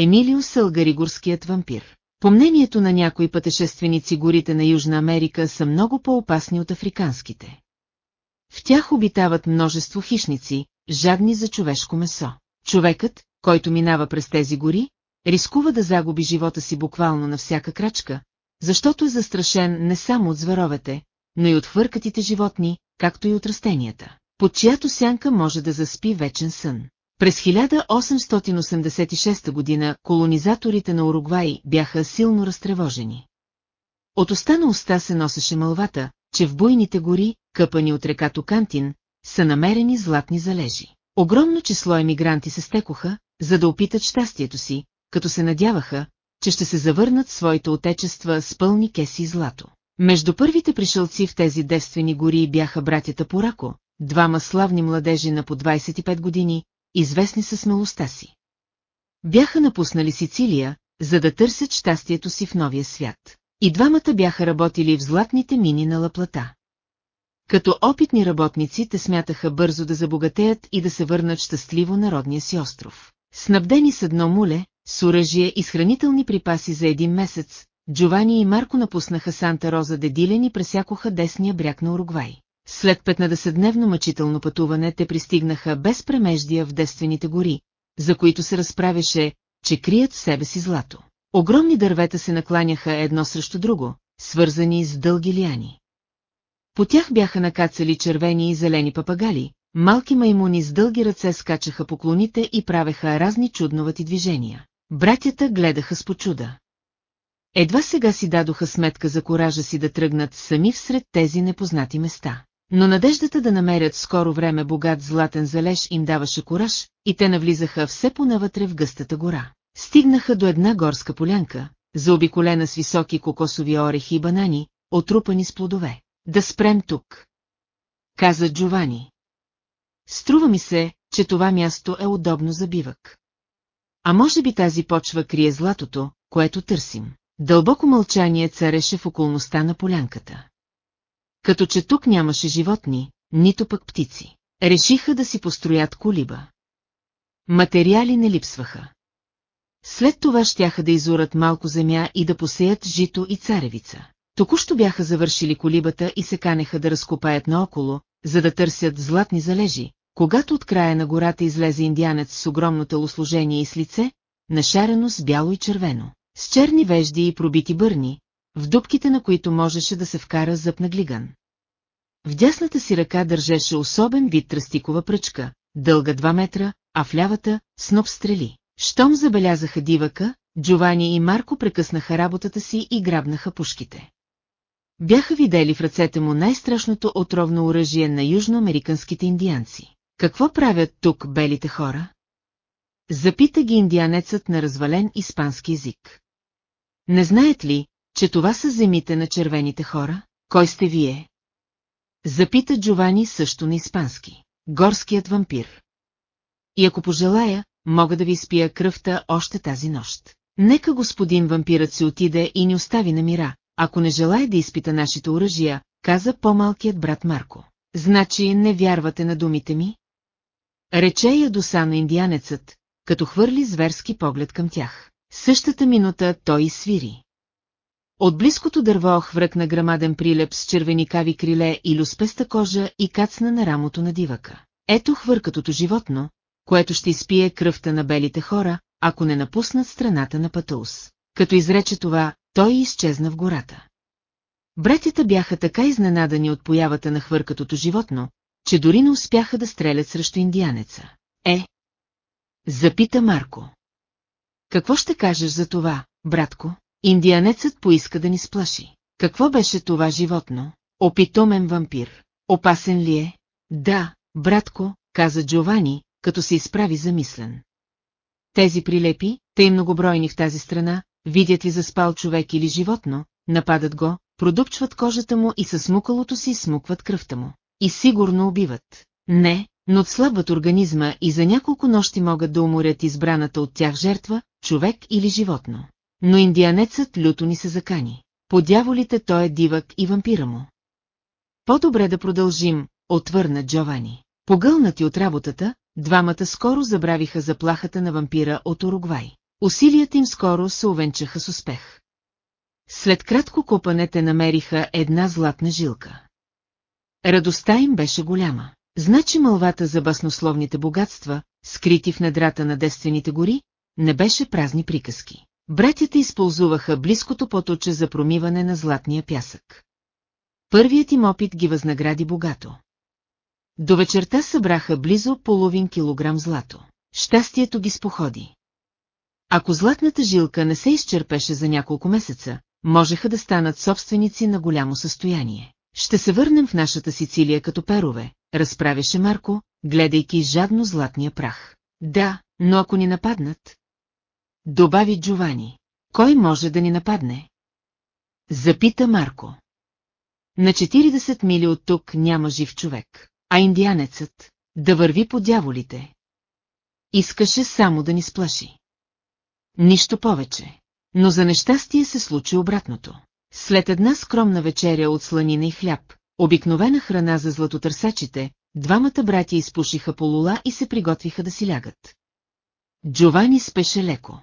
Емилио Сългаригорският вампир. По мнението на някои пътешественици горите на Южна Америка са много по-опасни от африканските. В тях обитават множество хищници, жадни за човешко месо. Човекът, който минава през тези гори, рискува да загуби живота си буквално на всяка крачка, защото е застрашен не само от зверовете, но и от хвъркатите животни, както и от растенията, под чиято сянка може да заспи вечен сън. През 1886 година колонизаторите на Уругвай бяха силно разтревожени. От уста на уста се носеше мълвата, че в буйните гори, къпани от река Токантин, са намерени златни залежи. Огромно число емигранти се стекоха, за да опитат щастието си, като се надяваха, че ще се завърнат своите отечества с пълни кеси злато. Между първите пришълци в тези девствени гори бяха братята Порако, двама славни младежи на по 25 години, известни със смелостта си. Бяха напуснали Сицилия, за да търсят щастието си в новия свят. И двамата бяха работили в златните мини на Лаплата. Като опитни работници те смятаха бързо да забогатеят и да се върнат щастливо на родния си остров. Снабдени с едно муле, с оръжие и с хранителни припаси за един месец, Джовани и Марко напуснаха Санта Роза Дедилен и пресякоха десния бряг на Уругвай. След 15-дневно мъчително пътуване те пристигнаха без премеждия в девствените гори, за които се разправяше, че крият в себе си злато. Огромни дървета се накланяха едно срещу друго, свързани с дълги лияни. По тях бяха накацали червени и зелени папагали, малки маймуни с дълги ръце скачаха по клоните и правеха разни чудновати движения. Братята гледаха с почуда. Едва сега си дадоха сметка за коража си да тръгнат сами всред тези непознати места. Но надеждата да намерят скоро време богат златен залеж им даваше кораж, и те навлизаха все понавътре в гъстата гора. Стигнаха до една горска полянка, заобиколена с високи кокосови орехи и банани, отрупани с плодове. Да спрем тук. Каза Джовани. Струва ми се, че това място е удобно за бивък. А може би тази почва крие златото, което търсим. Дълбоко мълчание цареше в околността на полянката. Като че тук нямаше животни, нито пък птици. Решиха да си построят колиба. Материали не липсваха. След това щяха да изурат малко земя и да посеят жито и царевица. Току-що бяха завършили колибата и се канеха да разкопаят наоколо, за да търсят златни залежи, когато от края на гората излезе индианец с огромно телосложение и с лице, нашарено с бяло и червено, с черни вежди и пробити бърни, в дубките на които можеше да се вкара зъб на глиган. В дясната си ръка държеше особен вид тръстикова пръчка, дълга 2 метра, а в лявата – сноп стрели. Щом забелязаха дивака, Джовани и Марко прекъснаха работата си и грабнаха пушките. Бяха видели в ръцете му най-страшното отровно оръжие на южноамериканските индианци. Какво правят тук белите хора? Запита ги индианецът на развален испански език. Не знаят ли, че това са земите на червените хора? Кой сте вие? Запита Джовани също на испански. Горският вампир. И ако пожелая, мога да ви спия кръвта още тази нощ. Нека господин вампирът се отиде и ни остави на мира, ако не желая да изпита нашите оръжия, каза по-малкият брат Марко. Значи не вярвате на думите ми? Рече ядосано индианецът, като хвърли зверски поглед към тях. Същата минута той свири. От близкото дърво хвръкна грамаден прилеп с червеникави криле и люспеста кожа и кацна на рамото на дивака. Ето хвъркатото животно, което ще изпие кръвта на белите хора, ако не напуснат страната на Патаус. Като изрече това, той изчезна в гората. Братята бяха така изненадани от появата на хвъркатото животно, че дори не успяха да стрелят срещу индианеца. Е? Запита Марко. Какво ще кажеш за това, братко? Индианецът поиска да ни сплаши. Какво беше това животно? Опитомен вампир. Опасен ли е? Да, братко, каза Джовани, като се изправи замислен. Тези прилепи, тъй многобройни в тази страна, видят ли заспал човек или животно, нападат го, продупчват кожата му и със смукалото си смукват кръвта му. И сигурно убиват. Не, но отслабват организма и за няколко нощи могат да уморят избраната от тях жертва, човек или животно. Но индианецът люто ни се закани. По дяволите той е дивък и вампира му. По-добре да продължим, отвърна Джовани. Погълнати от работата, двамата скоро забравиха заплахата на вампира от Уругвай. Усилията им скоро се увенчаха с успех. След кратко копане те намериха една златна жилка. Радостта им беше голяма. Значи мълвата за баснословните богатства, скрити в недрата на действените гори, не беше празни приказки. Братята използваха близкото поточе за промиване на златния пясък. Първият им опит ги възнагради богато. До вечерта събраха близо половин килограм злато. Щастието ги споходи. Ако златната жилка не се изчерпеше за няколко месеца, можеха да станат собственици на голямо състояние. Ще се върнем в нашата Сицилия като перове, разправяше Марко, гледайки жадно златния прах. Да, но ако ни нападнат? Добави Джовани. Кой може да ни нападне? Запита Марко. На 40 мили от тук няма жив човек, а индианецът да върви по дяволите. Искаше само да ни сплаши. Нищо повече. Но за нещастие се случи обратното. След една скромна вечеря от сланина и хляб, обикновена храна за златотърсачите, двамата братя изпушиха полула и се приготвиха да си лягат. Джовани спеше леко.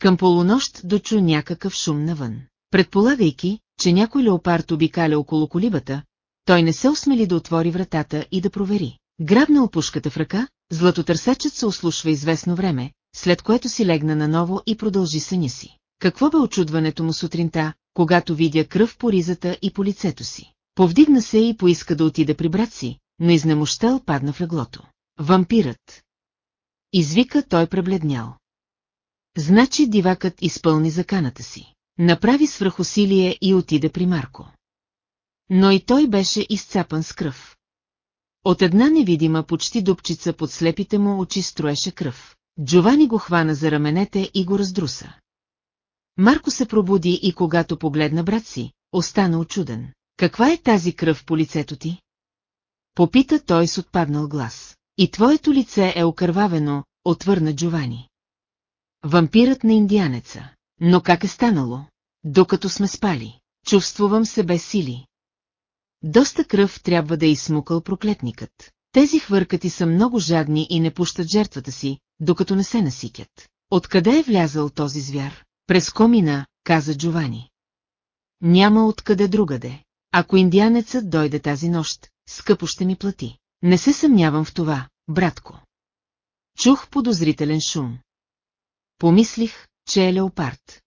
Към полунощ дочу някакъв шум навън. Предполагайки, че някой леопард обикаля около колибата, той не се осмели да отвори вратата и да провери. Грабна опушката в ръка, златотърсачът се ослушва известно време, след което си легна наново и продължи съня си. Какво бе очудването му сутринта, когато видя кръв по ризата и по лицето си? Повдигна се и поиска да отида при брат си, но изнемощал падна в леглото. Вампирът! Извика той пребледнял. Значи дивакът изпълни заканата си. Направи свръхусилие и отиде при Марко. Но и той беше изцапан с кръв. От една невидима почти дупчица под слепите му очи строеше кръв. Джовани го хвана за раменете и го раздруса. Марко се пробуди и когато погледна брат си, остана очуден. Каква е тази кръв по лицето ти? Попита той с отпаднал глас. И твоето лице е окървавено, отвърна Джовани. Вампирът на индианеца. Но как е станало? Докато сме спали, чувствувам се без сили. Доста кръв трябва да е изсмукал проклетникът. Тези хвъркати са много жадни и не пущат жертвата си, докато не се наситят. Откъде е влязал този звяр? През комина, каза Джовани. Няма откъде другаде. Ако индианецът дойде тази нощ, скъпо ще ми плати. Не се съмнявам в това, братко. Чух подозрителен шум. Помислих, че е леопард.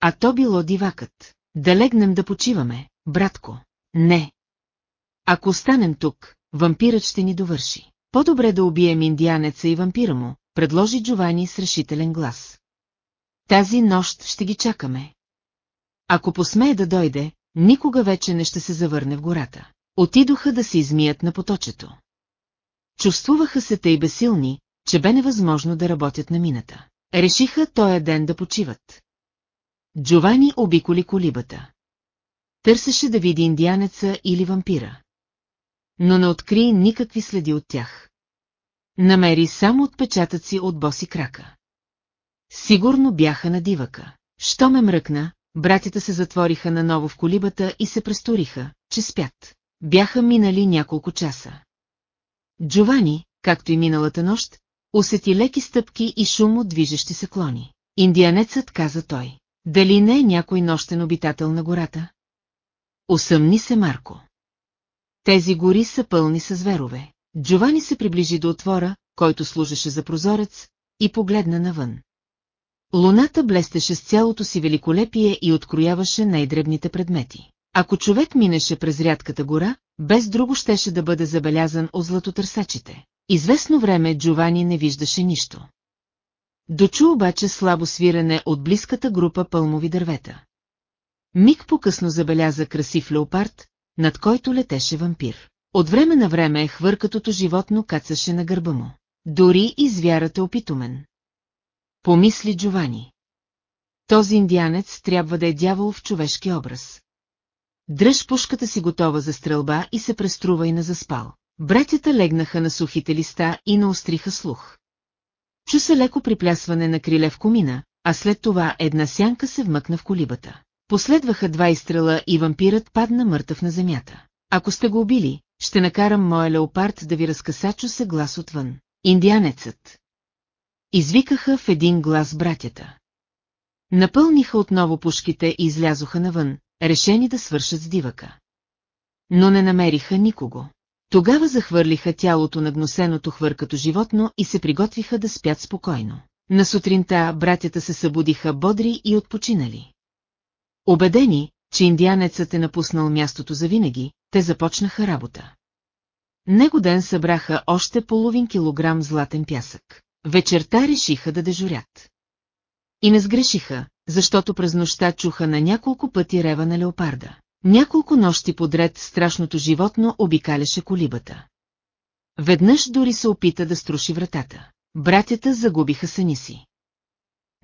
А то било дивакът. Да легнем да почиваме, братко. Не. Ако останем тук, вампирът ще ни довърши. По-добре да убием индианеца и вампира му, предложи Джовани с решителен глас. Тази нощ ще ги чакаме. Ако посмее да дойде, никога вече не ще се завърне в гората. Отидоха да се измият на поточето. Чувствуваха се тъй безсилни, че бе невъзможно да работят на мината. Решиха тоя ден да почиват. Джовани обиколи колибата. Търсеше да види индианеца или вампира. Но не откри никакви следи от тях. Намери само отпечатъци от боси крака. Сигурно бяха на дивака. Що ме мръкна, братята се затвориха наново в колибата и се престориха, че спят. Бяха минали няколко часа. Джовани, както и миналата нощ, усети леки стъпки и шум от движещи се клони. Индианецът каза той. Дали не е някой нощен обитател на гората? Осъмни се Марко. Тези гори са пълни с зверове. Джовани се приближи до отвора, който служеше за прозорец, и погледна навън. Луната блестеше с цялото си великолепие и открояваше най-дребните предмети. Ако човек минеше през рядката гора, без друго щеше да бъде забелязан от златотърсачите. Известно време Джовани не виждаше нищо. Дочу обаче слабо свирене от близката група пълмови дървета. Миг по-късно забеляза красив леопард, над който летеше вампир. От време на време хвъркатото животно кацаше на гърба му. Дори и звярата опитумен. Помисли Джовани. Този индианец трябва да е дявол в човешки образ. Дръж пушката си готова за стрелба и се преструва и на заспал. Братята легнаха на сухите листа и наостриха слух. Чу се леко приплясване на криле в комина, а след това една сянка се вмъкна в колибата. Последваха два изстрела и вампирът падна мъртъв на земята. Ако сте го убили, ще накарам моя леопард да ви разкасачо се глас отвън. Индианецът. Извикаха в един глас братята. Напълниха отново пушките и излязоха навън, решени да свършат с дивака. Но не намериха никого. Тогава захвърлиха тялото на гносеното хвъркато животно и се приготвиха да спят спокойно. На сутринта братята се събудиха бодри и отпочинали. Обедени, че индианецът е напуснал мястото за винаги, те започнаха работа. Него ден събраха още половин килограм златен пясък. Вечерта решиха да дежурят. И не сгрешиха, защото през нощта чуха на няколко пъти рева на леопарда. Няколко нощи подред страшното животно обикаляше колибата. Веднъж дори се опита да струши вратата. Братята загубиха съни си.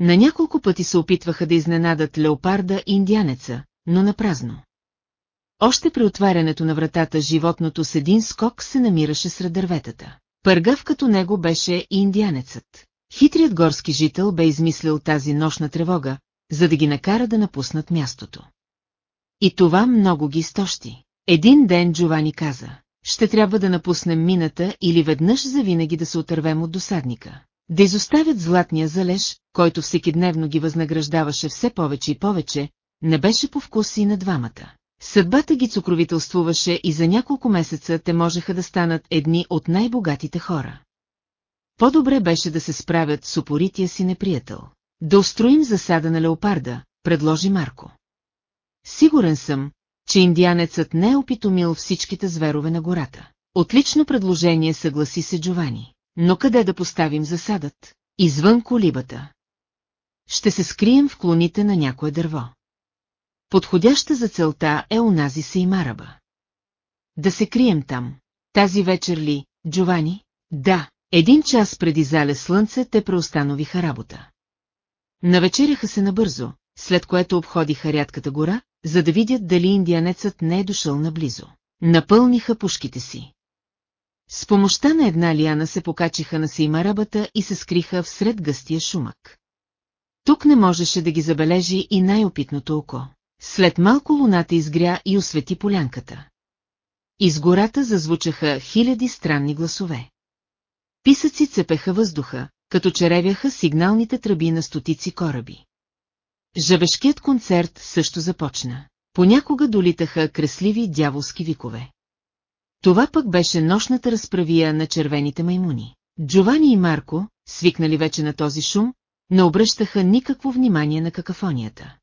На няколко пъти се опитваха да изненадат леопарда и индианеца, но на празно. Още при отварянето на вратата животното с един скок се намираше сред дърветата. Пъргав като него беше и индианецът. Хитрият горски жител бе измислил тази нощна тревога, за да ги накара да напуснат мястото. И това много ги изтощи. Един ден Джовани каза, ще трябва да напуснем мината или веднъж завинаги да се отървем от досадника. Да изоставят златния залеж, който всеки дневно ги възнаграждаваше все повече и повече, не беше по вкус и на двамата. Съдбата ги цукровителствуваше и за няколко месеца те можеха да станат едни от най-богатите хора. По-добре беше да се справят с упорития си неприятел. Да устроим засада на леопарда, предложи Марко. Сигурен съм, че индианецът не е опитомил всичките зверове на гората. Отлично предложение съгласи се Джовани. Но къде да поставим засадът? Извън колибата. Ще се скрием в клоните на някое дърво. Подходяща за целта е унази се и мараба. Да се крием там. Тази вечер ли, Джовани? Да, един час преди зале слънце те преустановиха работа. Навечеряха се набързо, след което обходиха рядката гора, за да видят дали индианецът не е дошъл наблизо. Напълниха пушките си. С помощта на една лиана се покачиха на сеймарабата и се скриха всред гъстия шумък. Тук не можеше да ги забележи и най-опитното око. След малко луната изгря и освети полянката. Из гората зазвучаха хиляди странни гласове. Писъци цепеха въздуха, като черевяха сигналните тръби на стотици кораби. Жабешкият концерт също започна. Понякога долитаха кресливи дяволски викове. Това пък беше нощната разправия на червените маймуни. Джовани и Марко, свикнали вече на този шум, не обръщаха никакво внимание на какафонията.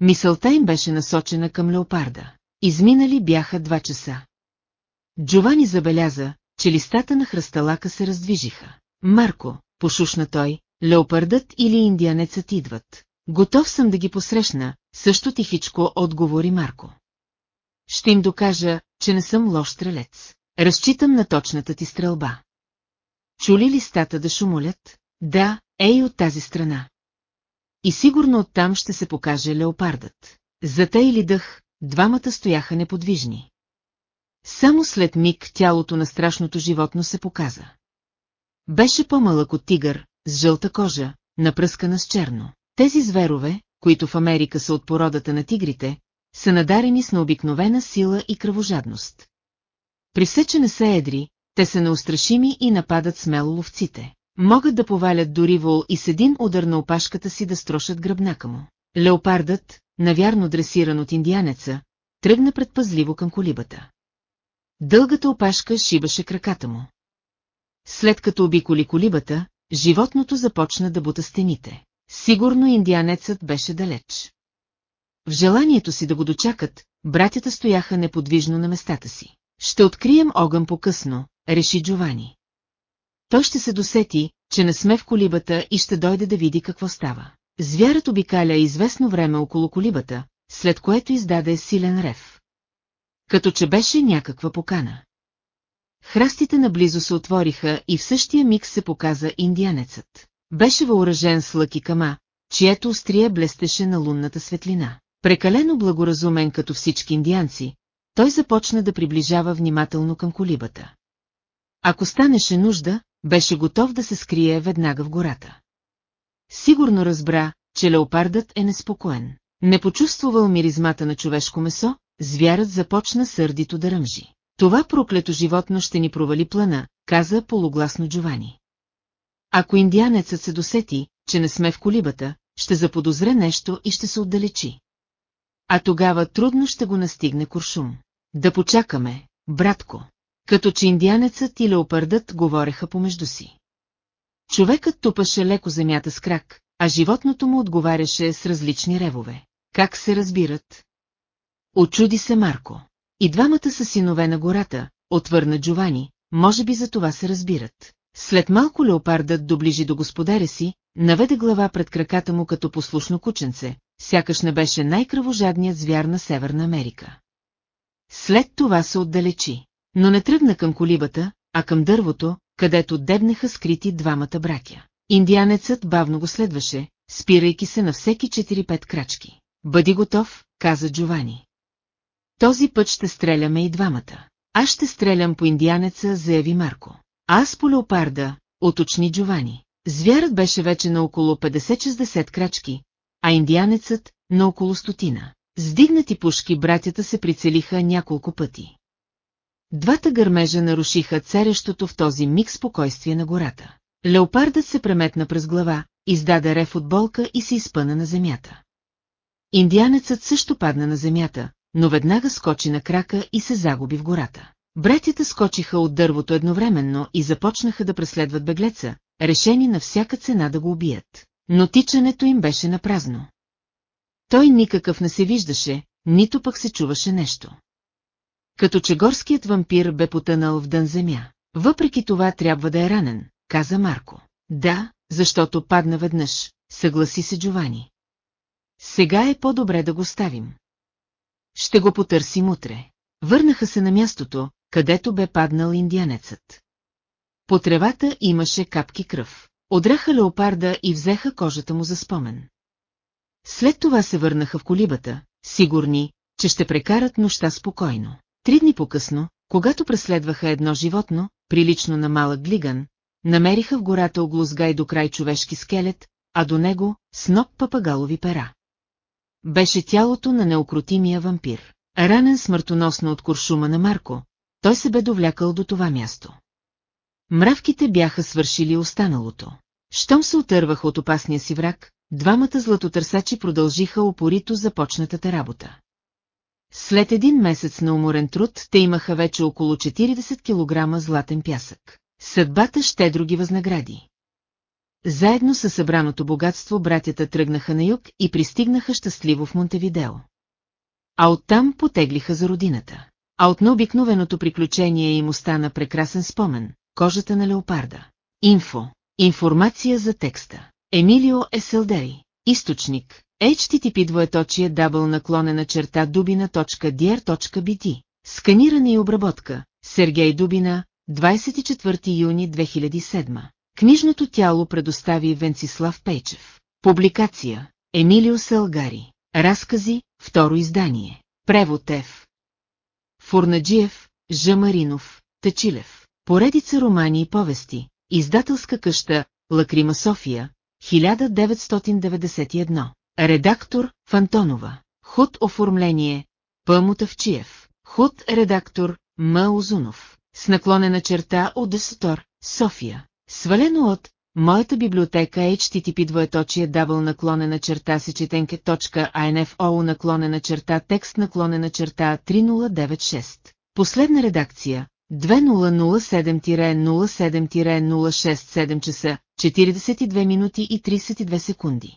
Мисълта им беше насочена към леопарда. Изминали бяха два часа. Джовани забеляза, че листата на хръсталака се раздвижиха. Марко, пошушна той, леопардът или индианецът идват. Готов съм да ги посрещна, също тихичко отговори Марко. Ще им докажа, че не съм лош стрелец. Разчитам на точната ти стрелба. Чули листата да шумолят? Да, ей от тази страна. И сигурно оттам ще се покаже леопардът. Зата или дъх, двамата стояха неподвижни. Само след миг тялото на страшното животно се показа. Беше по-малък от тигър, с жълта кожа, напръскана с черно. Тези зверове, които в Америка са от породата на тигрите, са надарени с необикновена сила и кръвожадност. При все, че не са едри, те са неустрашими и нападат смело ловците. Могат да повалят дори вол и с един удар на опашката си да строшат гръбнака му. Леопардът, навярно дресиран от индианеца, тръгна предпазливо към колибата. Дългата опашка шибаше краката му. След като обиколи колибата, животното започна да бута стените. Сигурно индианецът беше далеч. В желанието си да го дочакат, братята стояха неподвижно на местата си. Ще открием огън по-късно, реши Джовани. Той ще се досети, че не сме в колибата и ще дойде да види какво става. Звярат обикаля известно време около колибата, след което издаде силен рев. Като че беше някаква покана. Храстите наблизо се отвориха и в същия миг се показа индианецът. Беше въоръжен с лъки кама, чието острие блестеше на лунната светлина. Прекалено благоразумен като всички индианци, той започна да приближава внимателно към колибата. Ако станеше нужда, беше готов да се скрие веднага в гората. Сигурно разбра, че леопардът е неспокоен. Не почувствувал миризмата на човешко месо, звярат започна сърдито да ръмжи. Това проклето животно ще ни провали плана, каза полугласно Джовани. Ако индианецът се досети, че не сме в колибата, ще заподозре нещо и ще се отдалечи. А тогава трудно ще го настигне куршум. Да почакаме, братко. Като че индианецът и леопардът говореха помежду си. Човекът тупаше леко земята с крак, а животното му отговаряше с различни ревове. Как се разбират? Очуди се Марко. И двамата са синове на гората, отвърна Джовани, може би за това се разбират. След малко леопардът доближи до господаря си, наведе глава пред краката му като послушно кученце, сякаш не беше най-кръвожадният звяр на Северна Америка. След това се отдалечи, но не тръгна към колибата, а към дървото, където дебнеха скрити двамата бракя. Индианецът бавно го следваше, спирайки се на всеки 4-5 крачки. Бъди готов, каза Джовани. Този път ще стреляме и двамата. Аз ще стрелям по индианеца, заяви Марко. Аз по леопарда, уточни Джовани. Звярат беше вече на около 50-60 крачки, а индианецът на около стотина. Сдигнати пушки братята се прицелиха няколко пъти. Двата гърмежа нарушиха царещото в този миг спокойствие на гората. Леопардът се преметна през глава, издаде рев от болка и се изпъна на земята. Индианецът също падна на земята, но веднага скочи на крака и се загуби в гората. Братята скочиха от дървото едновременно и започнаха да преследват беглеца, решени на всяка цена да го убият. Но тичането им беше на празно. Той никакъв не се виждаше, нито пък се чуваше нещо. Като че горският вампир бе потънал в дън земя. Въпреки това трябва да е ранен, каза Марко. Да, защото падна веднъж, съгласи се Джовани. Сега е по-добре да го ставим. Ще го потърсим утре. Върнаха се на мястото, където бе паднал индианецът. По тревата имаше капки кръв. Одраха леопарда и взеха кожата му за спомен. След това се върнаха в колибата, сигурни, че ще прекарат нощта спокойно. Три дни по-късно, когато преследваха едно животно, прилично на малък глиган, намериха в гората оглузгай до край човешки скелет, а до него сноп папагалови пера. Беше тялото на неукротимия вампир. Ранен смъртоносно от куршума на Марко, той се бе довлякал до това място. Мравките бяха свършили останалото. Щом се отърваха от опасния си враг, двамата златотърсачи продължиха опорито започнатата работа. След един месец на уморен труд, те имаха вече около 40 кг златен пясък. Съдбата щедро ги възнагради. Заедно със събраното богатство братята тръгнаха на юг и пристигнаха щастливо в Монтевидео. А оттам потеглиха за родината. А от необикновеното приключение им остана прекрасен спомен – кожата на леопарда. Инфо. Информация за текста. Емилио Еселдери. Източник. HTTP двоеточие дабл наклонена черта dubina.dr.bt. Сканиране и обработка. Сергей Дубина, 24 юни 2007. Книжното тяло предостави Венцислав Пейчев. Публикация. Емилио Селгари. Разкази, второ издание. Превод Ф. Фурнаджиев, Жамаринов, Тачилев. Поредица романи и повести. Издателска къща, Лакрима София, 1991. Редактор Фантонова. Худ оформление П. Мутавчиев. Худ редактор М. Озунов. С наклонена черта от Десатор, София. Свалено от Моята библиотека HTTP двоеточие дабл наклонена черта сечетенке.info наклонена черта текст наклонена черта 3096. Последна редакция 2007-07-06-7 часа 42 минути и 32 секунди.